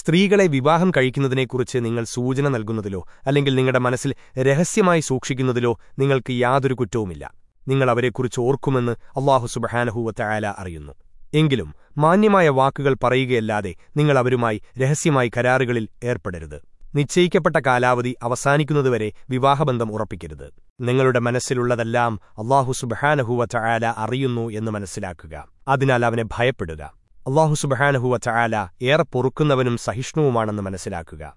സ്ത്രീകളെ വിവാഹം കഴിക്കുന്നതിനെക്കുറിച്ച് നിങ്ങൾ സൂചന നൽകുന്നതിലോ അല്ലെങ്കിൽ നിങ്ങളുടെ മനസ്സിൽ രഹസ്യമായി സൂക്ഷിക്കുന്നതിലോ നിങ്ങൾക്ക് യാതൊരു കുറ്റവുമില്ല. നിങ്ങൾ അവരെക്കുറിച്ച് ഓർക്കുമെന്ന് അള്ളാഹു സുബഹാനഹൂവത്തയാല അറിയുന്നു. എങ്കിലും മാന്യമായ വാക്കുകൾ പറയുകയല്ലാതെ നിങ്ങൾ അവരുമായി രഹസ്യമായി കരാറുകളിൽ ഏർപ്പെടരുത്. നിശ്ചയിക്കപ്പെട്ട കാലാവധി അവസാനിക്കുന്നതുവരെ വിവാഹബന്ധം ഉറപ്പിക്കരുത്. നിങ്ങളുടെ മനസ്സിലുള്ളതെല്ലാം അള്ളാഹു സുബഹാനഹുവ ചായാല അറിയുന്നു എന്ന് മനസ്സിലാക്കുക. അതിനാൽ അവനെ ഭയപ്പെടുക. അള്ളാഹു സുബഹാനഹുവ ചായാല ഏറെ പൊറുക്കുന്നവനും സഹിഷ്ണുവുമാണെന്ന് മനസ്സിലാക്കുക.